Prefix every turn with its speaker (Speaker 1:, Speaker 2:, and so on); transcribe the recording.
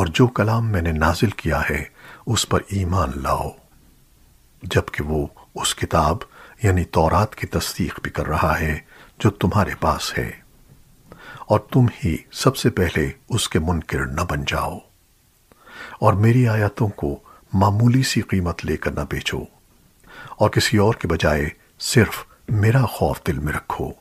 Speaker 1: اور جو کلام میں نے نازل کیا ہے، اس پر ایمان لاؤ۔ جبکہ وہ اس کتاب یعنی تورات کی تصدیق بھی کر رہا ہے، جو تمہارے پاس ہے۔ اور تم ہی سب سے پہلے اس کے منکر نہ بن جاؤ۔ اور میری آیاتوں کو معمولی سی قیمت لے کر نہ بیچو۔ اور کسی اور کے بجائے صرف میرا خوف دل میں رکھو۔